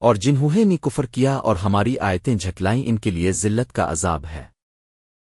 اور جنہوں نے کفر کیا اور ہماری آیتیں جھٹلائیں، ان کے لیے ذلت کا عذاب ہے۔